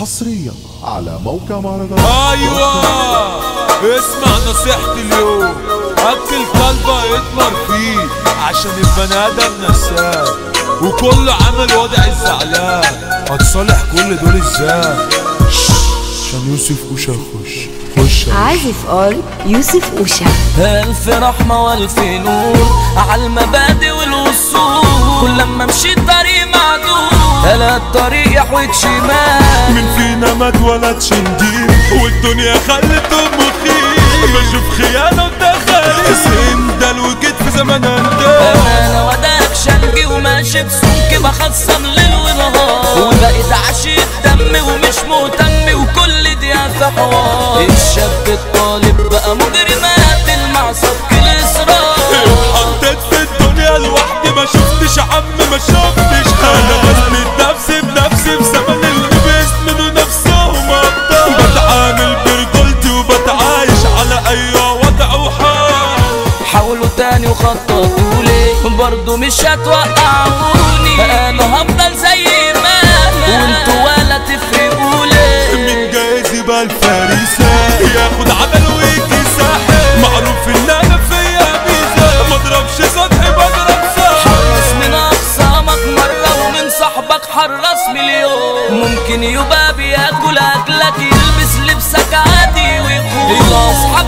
حصريا. على موقع مهرجان أيوه اسمع نصيحتي اليوم. اكل كلبة يتمر فيه عشان البني آدم نساه. وكل عامل وضع الزعلان. هتصالح كل دول إزاي؟ شش، عشان يوسف وشا خش خش عازف ار يوسف أوشا. ألف رحمة وألف نور على المبادئ والوصول. كل لما مشيت طريق معدود هلا الطريق يحوت شمال. مين فينا ما اتولدش ندير والدنيا خلت أمه خير بشوف خيانة وتخاريف سندل وجيت في زمن اندال أنا وداك شنجي وماشي بسمك بخصم ليل ونهار وبقيت عشيق دم ومش مهتم وكل دقيقة في حوار. الشاب وخططوا لي برضه مش هتوقعوني أنا هفضل زي ما أنا. وانتوا ولا تفرقوا لي من جايز يبقى الفريسة. ياخد عمل ويجي ساحل معروف إن أنا فيا ميزة ما اضربش سطحي بضرب حرص ساحل من اخصامك مرة ومن صاحبك حرص مليون. ممكن يبقى بياكل أكلك يلبس لبسك عادي ويخون الاصحاب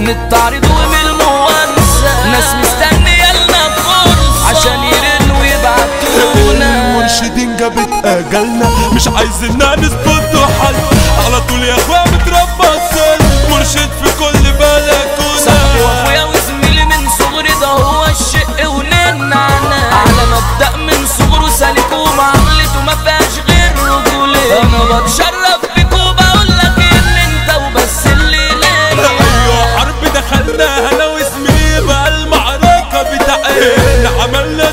من التعريض ومن الموانسة. ناس مستنية لنا فرصة عشان يرنوا ويبعتونا المرشدين جابت اجلنا مش عايزيننا نثبت حل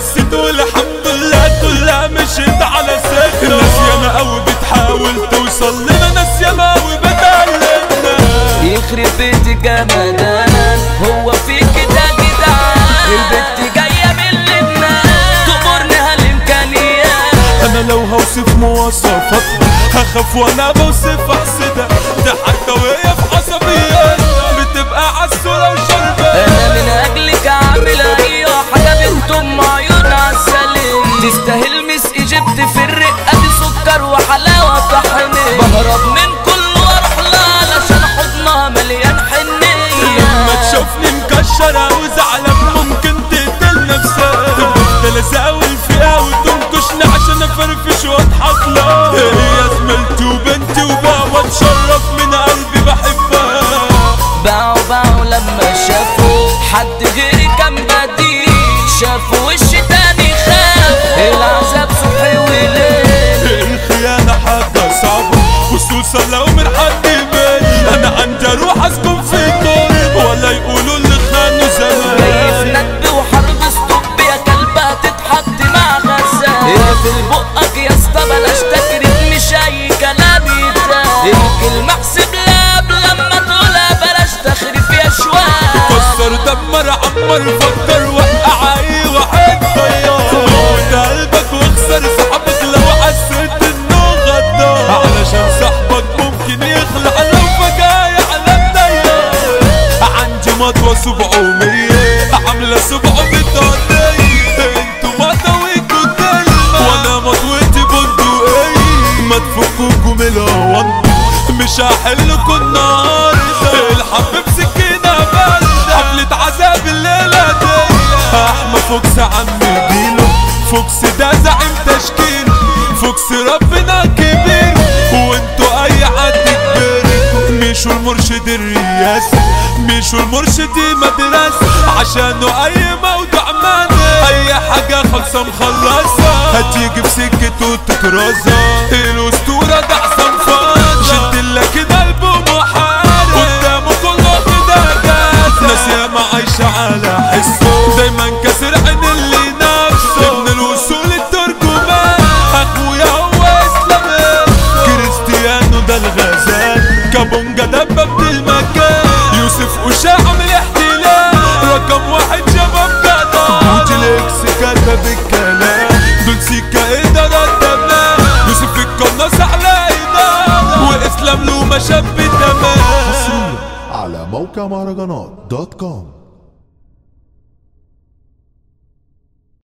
الست والحمد لله كلها مشيت على سكه ناس ياما قوي بتحاول توصل لنا. ناس ياما قوي بتقلدنا يخرب بيت جمدان هو في كده جدعان البت جاية من لبنان تمرنها الامكانيات أنا لو هوصف مواصفاتها هخاف وأنا بوصف احسدها ده حتى وهي في عصبيات solo مش هحلكوا النهاردة الحب بسكينة باردة. حفلة عذاب الليلة دي أحمد فوكس عم جيله فوكس ده زعيم تشكيل. فوكس ربنا كبير. وانتوا أي حد كبير مشوا المرشد الرياسي ميشو المرشدي مدرسة عشانه أي موضوع ماني أي حاجة خلصة مخلصة. هتيجي بسكته تترزة الأسطورة ده عصام عايشة على حسه. دايما كسر عين اللي نفسه. ابن الوصول الترجمان أخويا هو إسلامي. كريستيانو ده الغزال. كابونجا دبب المكان. يوسف وشا عامل احتلال. رقم واحد شباب جدع. وجلكس كتب الكلام دول سيكا ادارة تمام. يوسف القناص على ادارة وإسلام له مشاب تمام على موقع مهرجانات دوت كوم.